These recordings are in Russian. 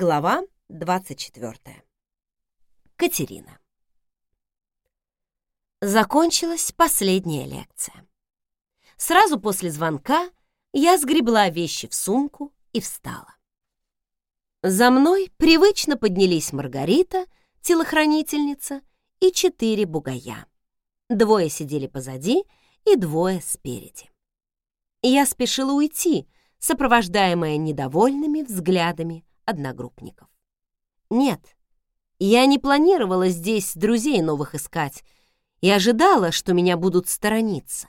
Глава 24. Катерина. Закончилась последняя лекция. Сразу после звонка я сгребла вещи в сумку и встала. За мной привычно поднялись Маргарита, телохранительница, и четыре бугая. Двое сидели позади и двое спереди. Я спешила уйти, сопровождаемая недовольными взглядами одногруппников. Нет, я не планировала здесь друзей новых искать и ожидала, что меня будут сторониться,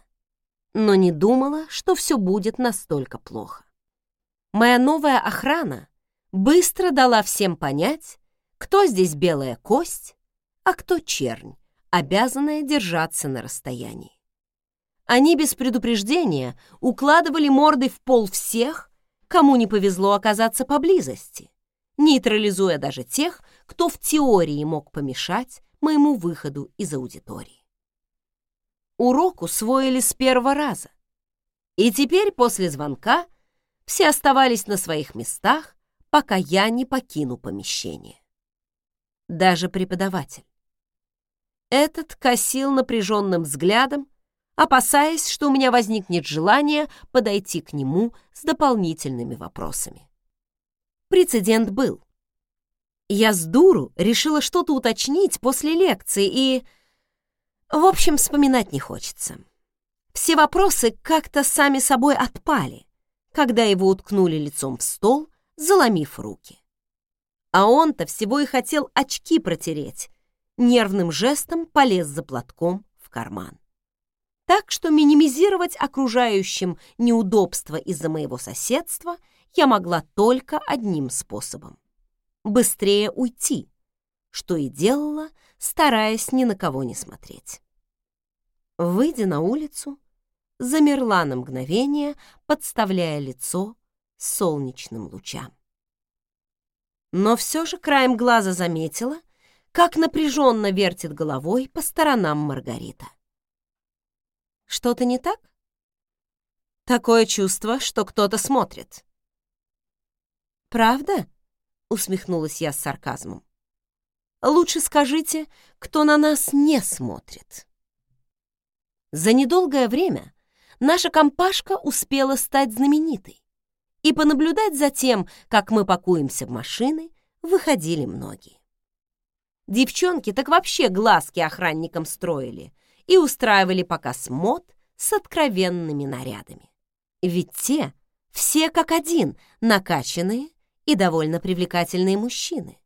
но не думала, что все будет настолько плохо. Моя новая охрана быстро дала всем понять, кто здесь белая кость, а кто чернь, обязанная держаться на расстоянии. Они без предупреждения укладывали мордой в пол всех, кому не повезло оказаться поблизости, нейтрализуя даже тех, кто в теории мог помешать моему выходу из аудитории. Урок усвоили с первого раза, и теперь после звонка все оставались на своих местах, пока я не покину помещение. Даже преподаватель. Этот косил напряженным взглядом, опасаясь, что у меня возникнет желание подойти к нему с дополнительными вопросами. Прецедент был. Я с дуру решила что-то уточнить после лекции и... В общем, вспоминать не хочется. Все вопросы как-то сами собой отпали, когда его уткнули лицом в стол, заломив руки. А он-то всего и хотел очки протереть, нервным жестом полез за платком в карман так что минимизировать окружающим неудобства из-за моего соседства я могла только одним способом — быстрее уйти, что и делала, стараясь ни на кого не смотреть. Выйдя на улицу, замерла на мгновение, подставляя лицо солнечным лучам. Но все же краем глаза заметила, как напряженно вертит головой по сторонам Маргарита. Что-то не так? Такое чувство, что кто-то смотрит. Правда? Усмехнулась я с сарказмом. Лучше скажите, кто на нас не смотрит. За недолгое время наша компашка успела стать знаменитой, и понаблюдать за тем, как мы пакуемся в машины, выходили многие. Девчонки так вообще глазки охранникам строили — и устраивали показ мод с откровенными нарядами. Ведь те все как один накачанные и довольно привлекательные мужчины.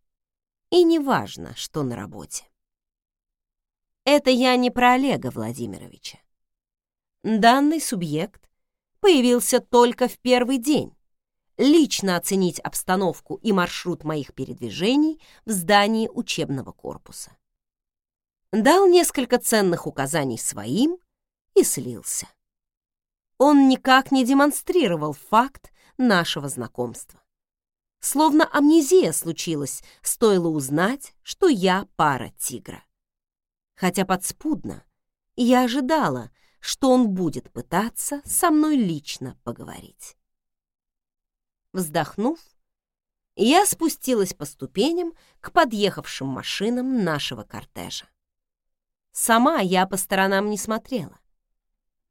И неважно, что на работе. Это я не про Олега Владимировича. Данный субъект появился только в первый день, лично оценить обстановку и маршрут моих передвижений в здании учебного корпуса дал несколько ценных указаний своим и слился. Он никак не демонстрировал факт нашего знакомства. Словно амнезия случилась, стоило узнать, что я пара тигра. Хотя подспудно я ожидала, что он будет пытаться со мной лично поговорить. Вздохнув, я спустилась по ступеням к подъехавшим машинам нашего кортежа. Сама я по сторонам не смотрела.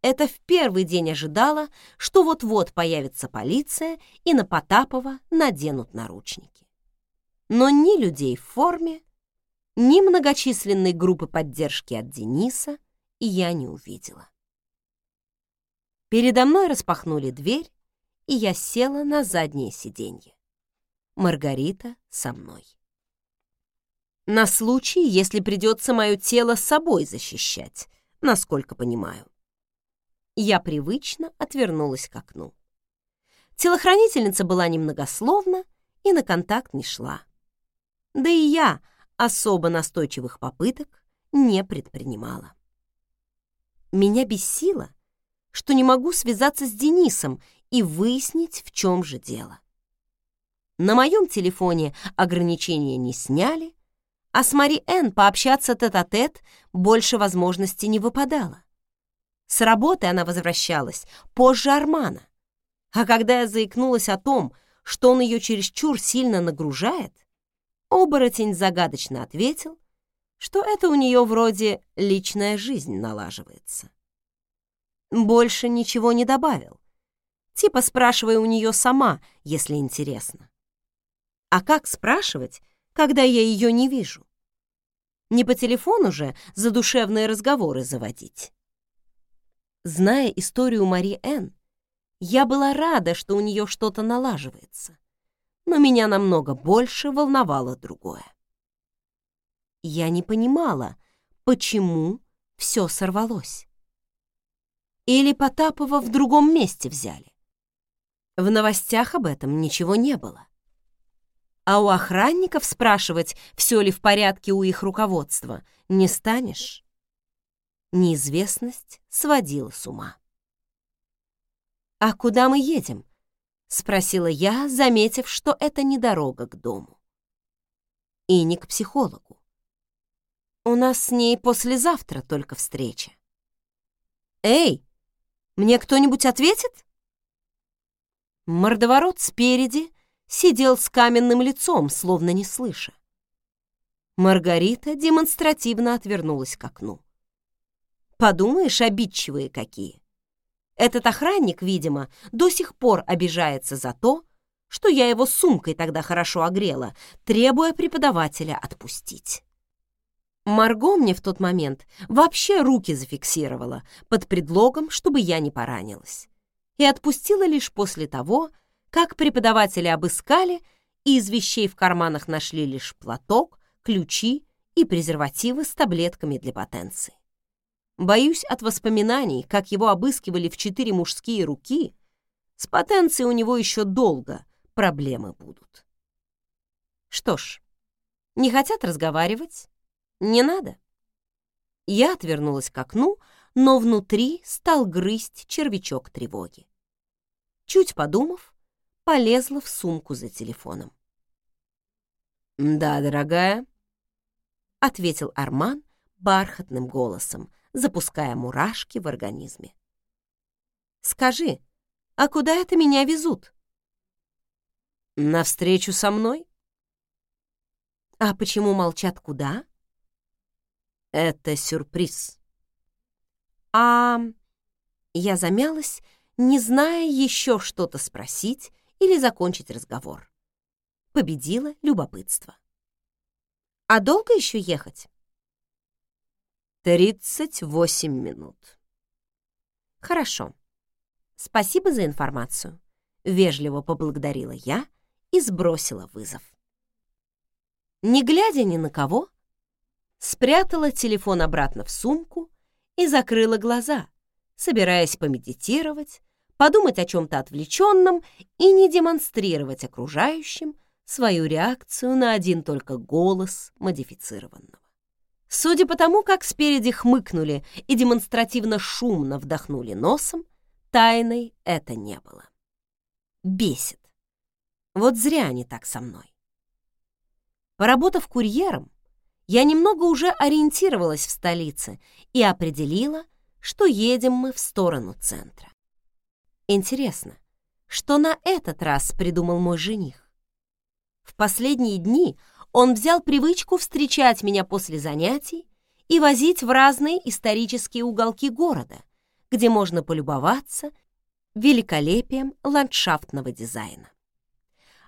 Это в первый день ожидала, что вот-вот появится полиция и на Потапова наденут наручники. Но ни людей в форме, ни многочисленной группы поддержки от Дениса я не увидела. Передо мной распахнули дверь, и я села на заднее сиденье. Маргарита со мной на случай, если придется мое тело с собой защищать, насколько понимаю. Я привычно отвернулась к окну. Телохранительница была немногословна и на контакт не шла. Да и я особо настойчивых попыток не предпринимала. Меня бесило, что не могу связаться с Денисом и выяснить, в чем же дело. На моем телефоне ограничения не сняли, а с Мари Энн пообщаться тет-а-тет -тет больше возможности не выпадало. С работы она возвращалась позже Армана. А когда я заикнулась о том, что он ее чересчур сильно нагружает, оборотень загадочно ответил, что это у нее вроде личная жизнь налаживается. Больше ничего не добавил. Типа спрашивай у нее сама, если интересно. А как спрашивать, когда я ее не вижу? Не по телефону же задушевные разговоры заводить. Зная историю Мари Энн, я была рада, что у нее что-то налаживается, но меня намного больше волновало другое. Я не понимала, почему все сорвалось. Или Потапова в другом месте взяли. В новостях об этом ничего не было. А у охранников спрашивать, все ли в порядке у их руководства, не станешь. Неизвестность сводила с ума. «А куда мы едем?» — спросила я, заметив, что это не дорога к дому. И не к психологу. У нас с ней послезавтра только встреча. «Эй, мне кто-нибудь ответит?» Мордоворот спереди сидел с каменным лицом, словно не слыша. Маргарита демонстративно отвернулась к окну. Подумаешь, обидчивые какие. Этот охранник, видимо, до сих пор обижается за то, что я его сумкой тогда хорошо огрела, требуя преподавателя отпустить. Марго мне в тот момент вообще руки зафиксировала под предлогом, чтобы я не поранилась, и отпустила лишь после того, как преподаватели обыскали и из вещей в карманах нашли лишь платок, ключи и презервативы с таблетками для потенции. Боюсь от воспоминаний, как его обыскивали в четыре мужские руки, с потенцией у него еще долго проблемы будут. Что ж, не хотят разговаривать? Не надо. Я отвернулась к окну, но внутри стал грызть червячок тревоги. Чуть подумав, полезла в сумку за телефоном. «Да, дорогая», — ответил Арман бархатным голосом, запуская мурашки в организме. «Скажи, а куда это меня везут?» «На встречу со мной?» «А почему молчат куда?» «Это сюрприз». «А...» Я замялась, не зная еще что-то спросить, или закончить разговор. Победило любопытство. А долго еще ехать? Тридцать восемь минут. Хорошо. Спасибо за информацию. Вежливо поблагодарила я и сбросила вызов. Не глядя ни на кого, спрятала телефон обратно в сумку и закрыла глаза, собираясь помедитировать, подумать о чем-то отвлеченном и не демонстрировать окружающим свою реакцию на один только голос модифицированного. Судя по тому, как спереди хмыкнули и демонстративно шумно вдохнули носом, тайной это не было. Бесит. Вот зря они так со мной. Поработав курьером, я немного уже ориентировалась в столице и определила, что едем мы в сторону центра. Интересно, что на этот раз придумал мой жених? В последние дни он взял привычку встречать меня после занятий и возить в разные исторические уголки города, где можно полюбоваться великолепием ландшафтного дизайна.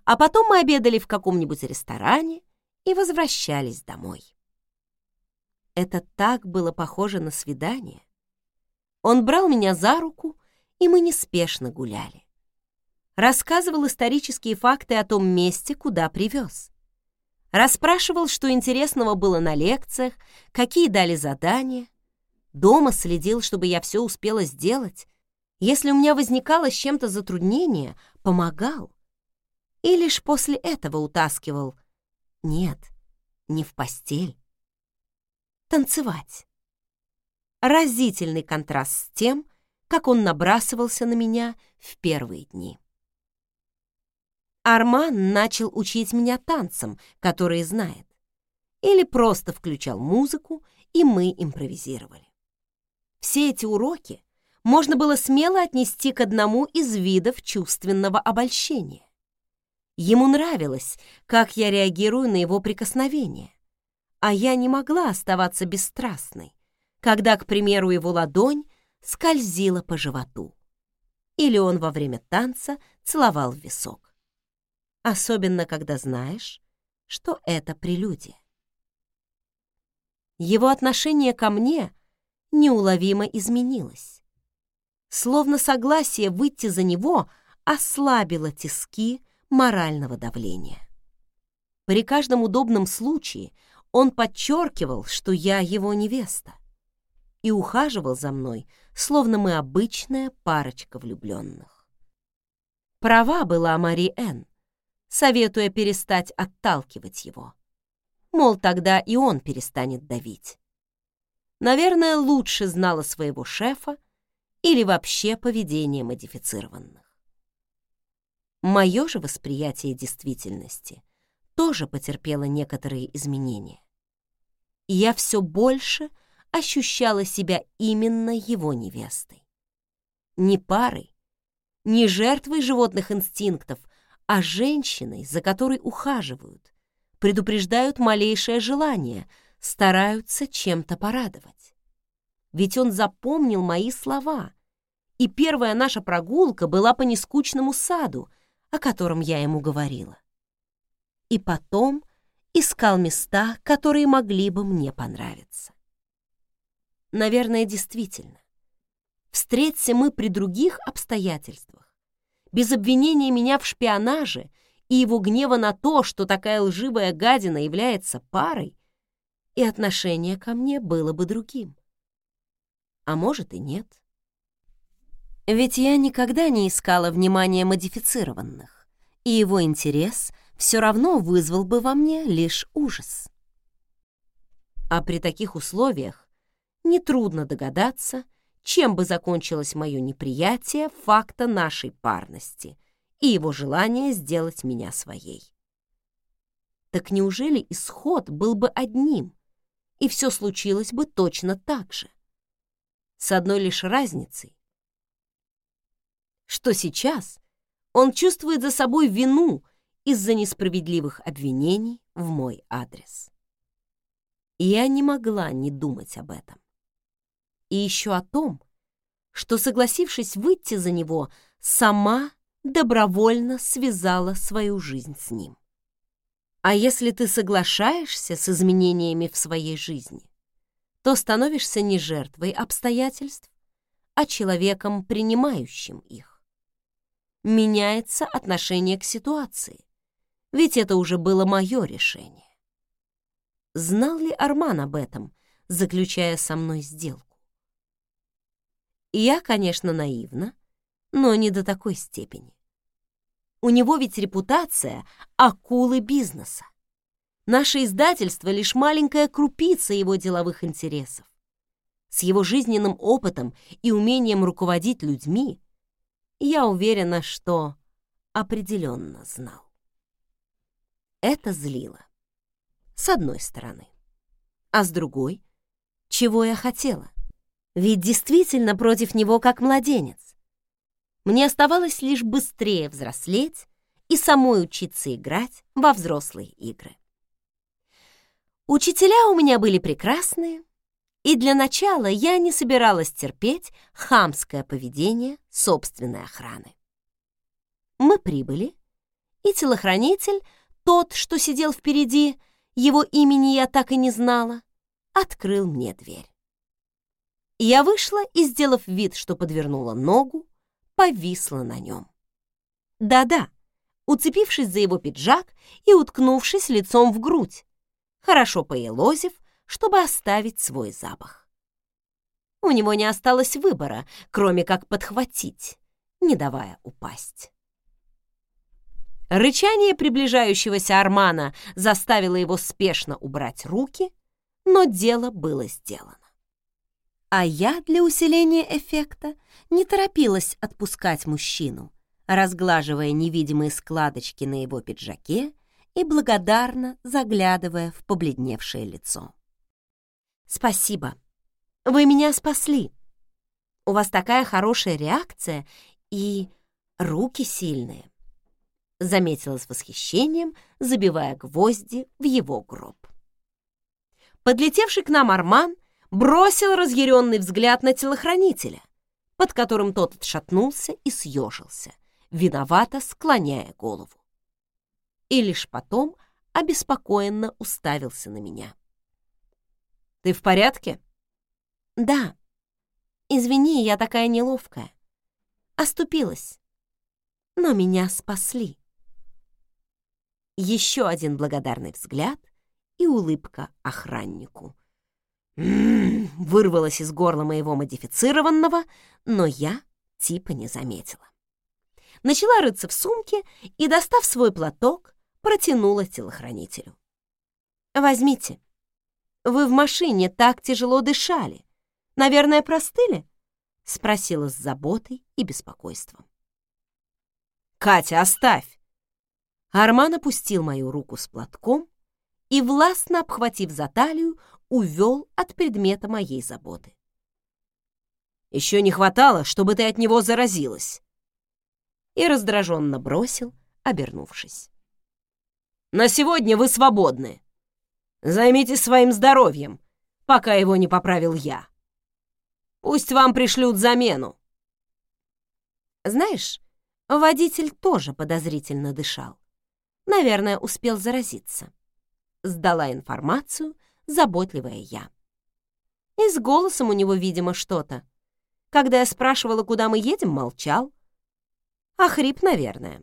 А потом мы обедали в каком-нибудь ресторане и возвращались домой. Это так было похоже на свидание. Он брал меня за руку и мы неспешно гуляли. Рассказывал исторические факты о том месте, куда привез. Расспрашивал, что интересного было на лекциях, какие дали задания. Дома следил, чтобы я все успела сделать. Если у меня возникало с чем-то затруднение, помогал. И лишь после этого утаскивал. Нет, не в постель. Танцевать. Разительный контраст с тем, как он набрасывался на меня в первые дни. Арман начал учить меня танцам, которые знает, или просто включал музыку, и мы импровизировали. Все эти уроки можно было смело отнести к одному из видов чувственного обольщения. Ему нравилось, как я реагирую на его прикосновение, а я не могла оставаться бесстрастной, когда, к примеру, его ладонь скользила по животу. Или он во время танца целовал висок. Особенно, когда знаешь, что это прелюдия. Его отношение ко мне неуловимо изменилось. Словно согласие выйти за него ослабило тиски морального давления. При каждом удобном случае он подчеркивал, что я его невеста, и ухаживал за мной, словно мы обычная парочка влюбленных. Права была Мари Энн, советуя перестать отталкивать его. Мол, тогда и он перестанет давить. Наверное, лучше знала своего шефа или вообще поведение модифицированных. Мое же восприятие действительности тоже потерпело некоторые изменения и я все больше ощущала себя именно его невестой. Не парой, не жертвой животных инстинктов, а женщиной, за которой ухаживают, предупреждают малейшее желание, стараются чем-то порадовать. Ведь он запомнил мои слова, и первая наша прогулка была по нескучному саду, о котором я ему говорила. И потом искал места, которые могли бы мне понравиться. Наверное, действительно. Встреться мы при других обстоятельствах, без обвинения меня в шпионаже и его гнева на то, что такая лживая гадина является парой, и отношение ко мне было бы другим. А может и нет. Ведь я никогда не искала внимания модифицированных, и его интерес — все равно вызвал бы во мне лишь ужас. А при таких условиях нетрудно догадаться, чем бы закончилось мое неприятие факта нашей парности и его желание сделать меня своей. Так неужели исход был бы одним, и все случилось бы точно так же? С одной лишь разницей, что сейчас он чувствует за собой вину из-за несправедливых обвинений в мой адрес. я не могла не думать об этом. И еще о том, что, согласившись выйти за него, сама добровольно связала свою жизнь с ним. А если ты соглашаешься с изменениями в своей жизни, то становишься не жертвой обстоятельств, а человеком, принимающим их. Меняется отношение к ситуации, ведь это уже было мое решение. Знал ли Арман об этом, заключая со мной сделку? Я, конечно, наивна, но не до такой степени. У него ведь репутация акулы бизнеса. Наше издательство — лишь маленькая крупица его деловых интересов. С его жизненным опытом и умением руководить людьми я уверена, что определенно знал. Это злило. С одной стороны. А с другой, чего я хотела? Ведь действительно против него как младенец. Мне оставалось лишь быстрее взрослеть и самой учиться играть во взрослые игры. Учителя у меня были прекрасные, и для начала я не собиралась терпеть хамское поведение собственной охраны. Мы прибыли, и телохранитель тот, что сидел впереди, его имени я так и не знала, открыл мне дверь. Я вышла и, сделав вид, что подвернула ногу, повисла на нем. Да-да, уцепившись за его пиджак и уткнувшись лицом в грудь, хорошо поелозив, чтобы оставить свой запах. У него не осталось выбора, кроме как подхватить, не давая упасть. Рычание приближающегося Армана заставило его спешно убрать руки, но дело было сделано. А я для усиления эффекта не торопилась отпускать мужчину, разглаживая невидимые складочки на его пиджаке и благодарно заглядывая в побледневшее лицо. «Спасибо. Вы меня спасли. У вас такая хорошая реакция и руки сильные. заметила с восхищением, забивая гвозди в его гроб. Подлетевший к нам Арман бросил разъяренный взгляд на телохранителя, под которым тот отшатнулся и съежился, виновато склоняя голову. И лишь потом обеспокоенно уставился на меня. «Ты в порядке?» «Да. Извини, я такая неловкая. Оступилась. Но меня спасли». Еще один благодарный взгляд и улыбка охраннику. Вырвалось из горла моего модифицированного, но я типа не заметила. Начала рыться в сумке и, достав свой платок, протянула телохранителю. «Возьмите. Вы в машине так тяжело дышали. Наверное, простыли?» — спросила с заботой и беспокойством. «Катя, оставь!» Арман опустил мою руку с платком и, властно обхватив за талию, увел от предмета моей заботы. «Еще не хватало, чтобы ты от него заразилась!» И раздраженно бросил, обернувшись. «На сегодня вы свободны. Займитесь своим здоровьем, пока его не поправил я. Пусть вам пришлют замену». Знаешь, водитель тоже подозрительно дышал. Наверное, успел заразиться. Сдала информацию, заботливая я. И с голосом у него, видимо, что-то. Когда я спрашивала, куда мы едем, молчал. А хрип, наверное.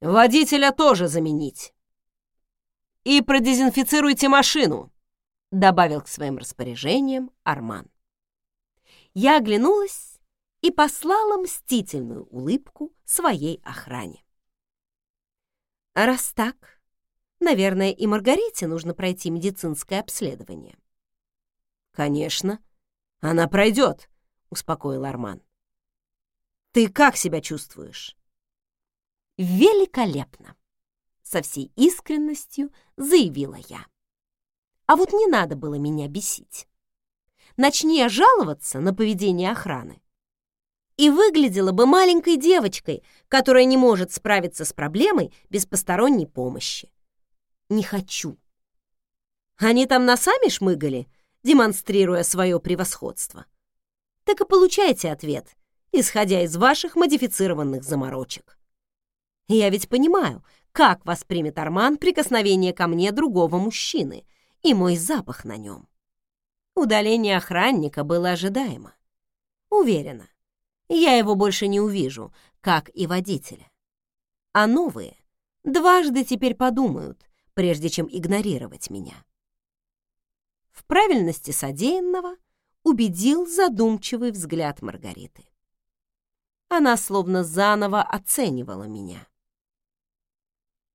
«Водителя тоже заменить. И продезинфицируйте машину», добавил к своим распоряжениям Арман. Я оглянулась и послала мстительную улыбку своей охране. Раз так, наверное, и Маргарите нужно пройти медицинское обследование. «Конечно, она пройдет», — успокоил Арман. «Ты как себя чувствуешь?» «Великолепно!» — со всей искренностью заявила я. А вот не надо было меня бесить. Начни я жаловаться на поведение охраны, и выглядела бы маленькой девочкой, которая не может справиться с проблемой без посторонней помощи. Не хочу. Они там носами шмыгали, демонстрируя свое превосходство. Так и получайте ответ, исходя из ваших модифицированных заморочек. Я ведь понимаю, как воспримет Арман прикосновение ко мне другого мужчины и мой запах на нем. Удаление охранника было ожидаемо. Уверена, я его больше не увижу, как и водителя. А новые дважды теперь подумают, прежде чем игнорировать меня. В правильности содеянного убедил задумчивый взгляд Маргариты. Она словно заново оценивала меня.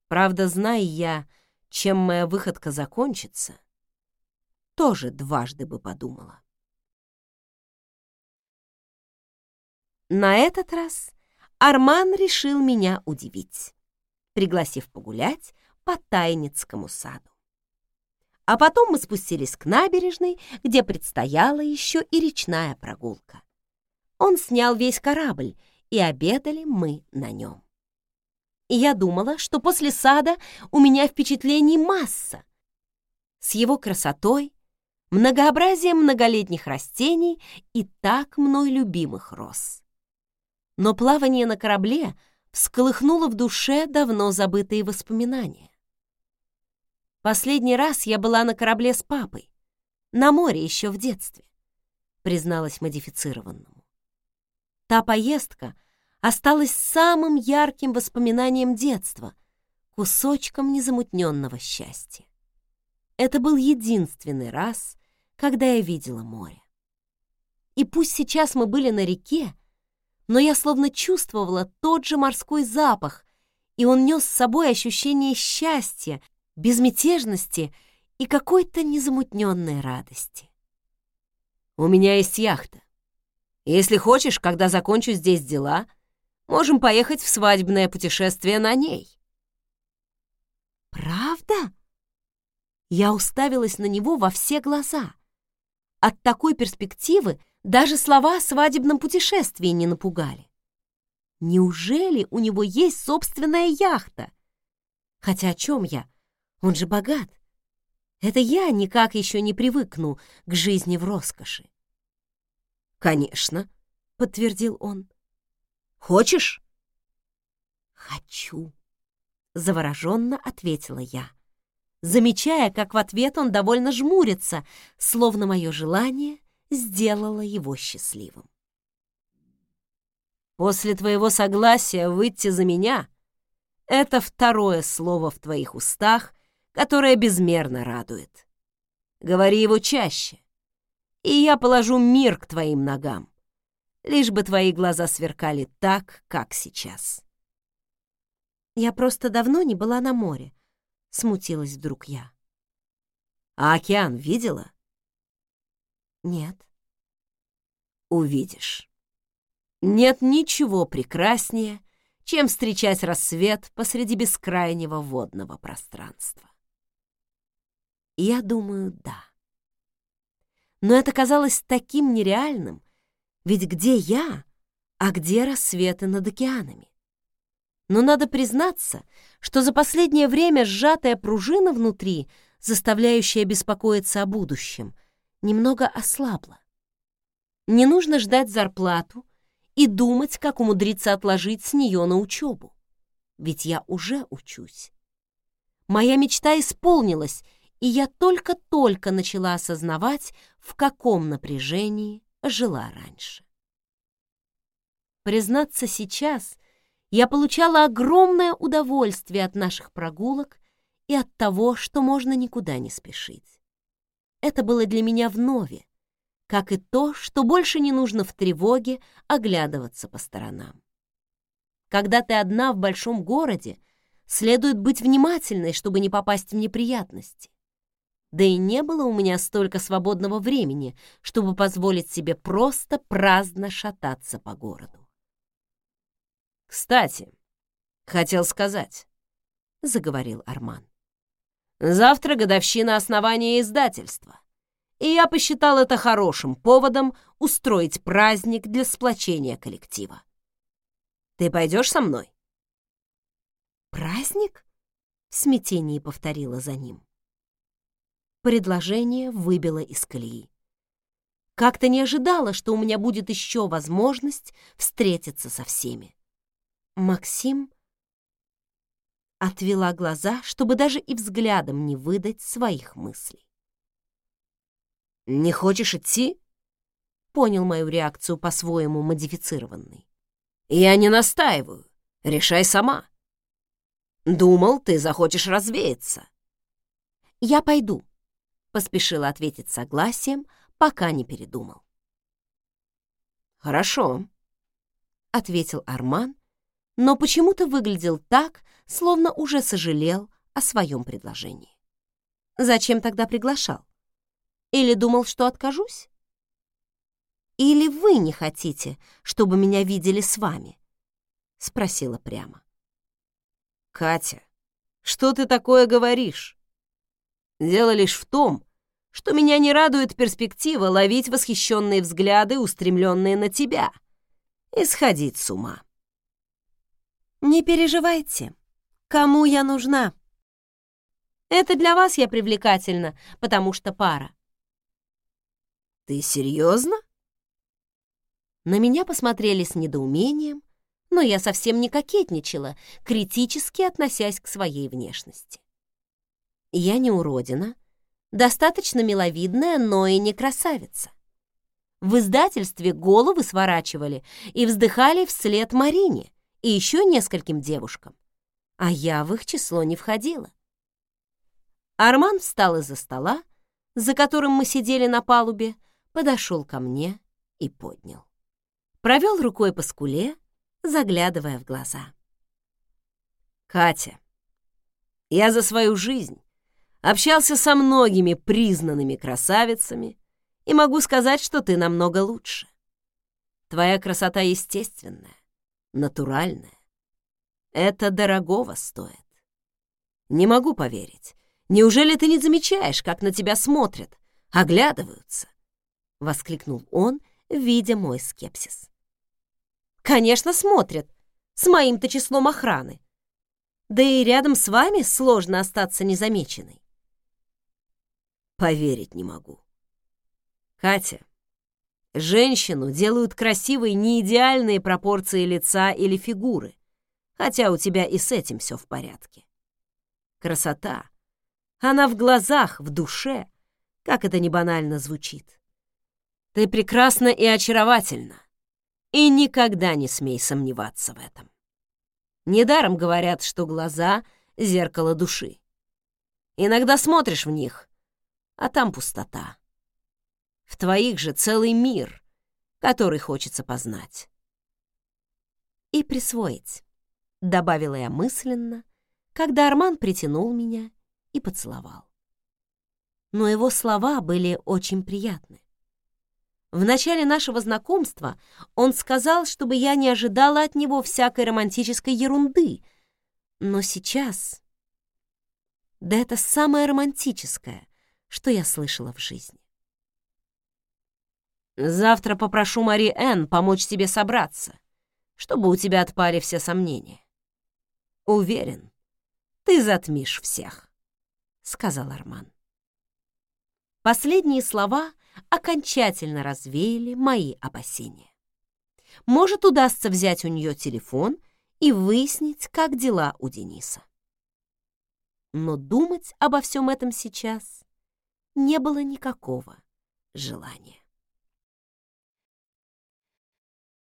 Правда, зная я, чем моя выходка закончится, тоже дважды бы подумала. На этот раз Арман решил меня удивить, пригласив погулять по Тайницкому саду. А потом мы спустились к набережной, где предстояла еще и речная прогулка. Он снял весь корабль, и обедали мы на нем. И я думала, что после сада у меня впечатлений масса. С его красотой, многообразием многолетних растений и так мной любимых роз но плавание на корабле всколыхнуло в душе давно забытые воспоминания. Последний раз я была на корабле с папой, на море еще в детстве, призналась модифицированному. Та поездка осталась самым ярким воспоминанием детства, кусочком незамутненного счастья. Это был единственный раз, когда я видела море. И пусть сейчас мы были на реке, но я словно чувствовала тот же морской запах, и он нес с собой ощущение счастья, безмятежности и какой-то незамутненной радости. «У меня есть яхта. Если хочешь, когда закончу здесь дела, можем поехать в свадебное путешествие на ней». «Правда?» Я уставилась на него во все глаза. От такой перспективы даже слова о свадебном путешествии не напугали. Неужели у него есть собственная яхта? Хотя о чем я? Он же богат. Это я никак еще не привыкну к жизни в роскоши. «Конечно», — подтвердил он. «Хочешь?» «Хочу», — завороженно ответила я, замечая, как в ответ он довольно жмурится, словно мое желание сделало его счастливым. «После твоего согласия выйти за меня — это второе слово в твоих устах, которое безмерно радует. Говори его чаще, и я положу мир к твоим ногам, лишь бы твои глаза сверкали так, как сейчас. Я просто давно не была на море, смутилась вдруг я. А океан видела? Нет. Увидишь. Нет ничего прекраснее, чем встречать рассвет посреди бескрайнего водного пространства. Я думаю, да. Но это казалось таким нереальным, ведь где я, а где рассветы над океанами? Но надо признаться, что за последнее время сжатая пружина внутри, заставляющая беспокоиться о будущем, немного ослабла. Не нужно ждать зарплату и думать, как умудриться отложить с нее на учебу. Ведь я уже учусь. Моя мечта исполнилась, и я только-только начала осознавать, в каком напряжении жила раньше. Признаться, сейчас я получала огромное удовольствие от наших прогулок и от того, что можно никуда не спешить. Это было для меня вновь, как и то, что больше не нужно в тревоге оглядываться по сторонам. Когда ты одна в большом городе, следует быть внимательной, чтобы не попасть в неприятности. Да и не было у меня столько свободного времени, чтобы позволить себе просто праздно шататься по городу. «Кстати, хотел сказать», — заговорил Арман. «Завтра годовщина основания издательства, и я посчитал это хорошим поводом устроить праздник для сплочения коллектива. Ты пойдешь со мной?» «Праздник?» — в смятении повторила за ним. Предложение выбило из колеи. Как-то не ожидала, что у меня будет еще возможность встретиться со всеми. Максим отвела глаза, чтобы даже и взглядом не выдать своих мыслей. «Не хочешь идти?» Понял мою реакцию по-своему модифицированной. «Я не настаиваю. Решай сама. Думал, ты захочешь развеяться». «Я пойду», — поспешила ответить согласием, пока не передумал. «Хорошо», — ответил Арман, но почему-то выглядел так, словно уже сожалел о своем предложении. Зачем тогда приглашал? Или думал, что откажусь? Или вы не хотите, чтобы меня видели с вами? Спросила прямо. Катя, что ты такое говоришь? Дело лишь в том, что меня не радует перспектива ловить восхищенные взгляды, устремленные на тебя, и сходить с ума. Не переживайте. Кому я нужна? Это для вас я привлекательна, потому что пара. Ты серьезно? На меня посмотрели с недоумением, но я совсем не кокетничала, критически относясь к своей внешности. Я не уродина, достаточно миловидная, но и не красавица. В издательстве головы сворачивали и вздыхали вслед Марине, и еще нескольким девушкам, а я в их число не входила. Арман встал из-за стола, за которым мы сидели на палубе, подошел ко мне и поднял. Провел рукой по скуле, заглядывая в глаза. «Катя, я за свою жизнь общался со многими признанными красавицами и могу сказать, что ты намного лучше. Твоя красота естественная, натуральное. Это дорогого стоит. Не могу поверить. Неужели ты не замечаешь, как на тебя смотрят, оглядываются? Воскликнул он, видя мой скепсис. Конечно, смотрят. с моим-то числом охраны. Да и рядом с вами сложно остаться незамеченной. Поверить не могу. Катя, женщину делают красивой не идеальные пропорции лица или фигуры, хотя у тебя и с этим все в порядке. Красота. Она в глазах, в душе, как это не банально звучит. Ты прекрасна и очаровательна, и никогда не смей сомневаться в этом. Недаром говорят, что глаза — зеркало души. Иногда смотришь в них, а там пустота. В твоих же целый мир, который хочется познать. И присвоить, добавила я мысленно, когда Арман притянул меня и поцеловал. Но его слова были очень приятны. В начале нашего знакомства он сказал, чтобы я не ожидала от него всякой романтической ерунды. Но сейчас... Да это самое романтическое, что я слышала в жизни. Завтра попрошу Мари Энн помочь тебе собраться, чтобы у тебя отпали все сомнения. Уверен, ты затмишь всех, — сказал Арман. Последние слова окончательно развеяли мои опасения. Может, удастся взять у нее телефон и выяснить, как дела у Дениса. Но думать обо всем этом сейчас не было никакого желания.